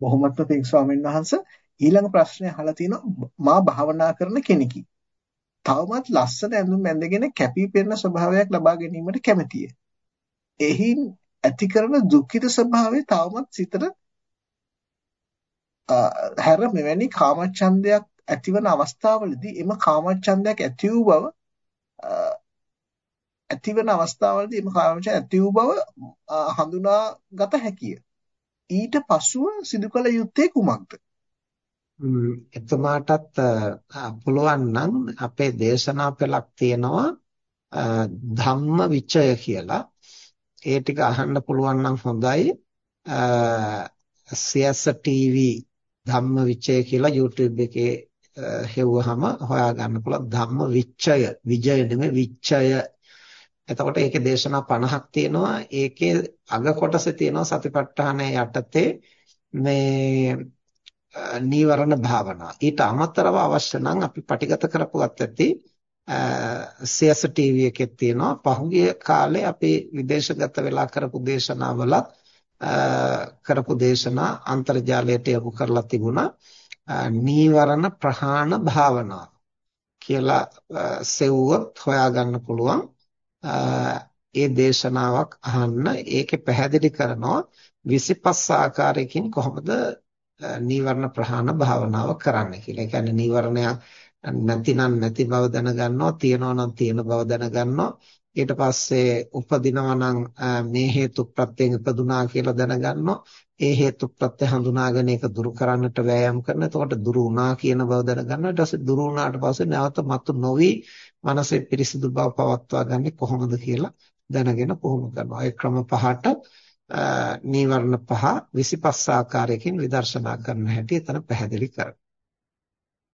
බොහොමත්ම පිං ස්වාමීන් වහන්සේ ඊළඟ ප්‍රශ්නය අහලා තිනවා මා භාවනා කරන කෙනෙකි. තවමත් ලස්සන ඇඳුම් ඇඳගෙන කැපී පෙනෙන ස්වභාවයක් ලබා ගැනීමට කැමැතිය. එහින් ඇති කරන දුක්ඛිත ස්වභාවය තවමත් සිතට හැර මෙවැනි කාමච්ඡන්දයක් ඇතිවන අවස්ථාවලදී එම කාමච්ඡන්දයක් ඇති වූ බව ඇතිවන අවස්ථාවලදී එම කාමච්ඡන්දය ඇති වූ බව හඳුනාගත හැකිය. ඊට පසුව සිදු කළ යුත්තේ කුමක්ද? එතුමාටත් පුළුවන් නම් අපේ දේශනා පෙළක් තියෙනවා ධම්ම විචය කියලා. ඒ ටික අහන්න පුළුවන් නම් හොඳයි. CS TV ධම්ම විචය කියලා YouTube එකේ හෙව්වහම හොයාගන්න පුළුවන් ධම්ම විචය විජය නෙමෙයි විචය එතකොට ඒකේ දේශනා 50ක් තියෙනවා. ඒකේ අග කොටසේ තියෙනවා සතිපට්ඨානය යටතේ මේ නීවරණ භාවනා. ඊට අමතරව අවශ්‍ය නම් අපි පටිගත කරපුවත් ඇති CS TV එකේ තියෙනවා. පහුගිය කාලේ අපි විදේශගත වෙලා කරපු දේශනාවලත් කරපු දේශනා අන්තර්ජාලයට යොමු කරලා තිබුණා. නීවරණ ප්‍රහාණ භාවනාව කියලා සෙව්වොත් හොයාගන්න පුළුවන්. ඒ දේශනාවක් අහන්න ඒකේ පැහැදිලි කරනවා 25 ආකාරයකින් කොහොමද නීවරණ ප්‍රහාණ භාවනාව කරන්න කියලා. ඒ කියන්නේ නීවරණයක් නැතිනම් නැති බව දැනගන්නවා, තියෙනවා නම් තියෙන බව දැනගන්නවා. ඊට පස්සේ උපදිනවා නම් මේ හේතු ප්‍රත්‍යයෙන් ඉපදුනා කියලා දැනගන්නවා. ඒ හේතු ප්‍රත්‍ය හඳුනාගෙන ඒක දුරු කරන්නට වෑයම් කරන. එතකොට දුරු වුණා කියන බව දැනගන්නවා. ඊට පස්සේ දුරු වුණාට පස්සේ නැවත මතු නොවි මනසේ පිරිසිදු බව පවත්වා ගන්නේ කොහොමද කියලා දැනගෙන පුහුණු කරනවා. ඒ ක්‍රම පහට නීවරණ පහ 25 ආකාරයකින් විදර්ශනා කරන හැටි එතන පැහැදිලි කරනවා.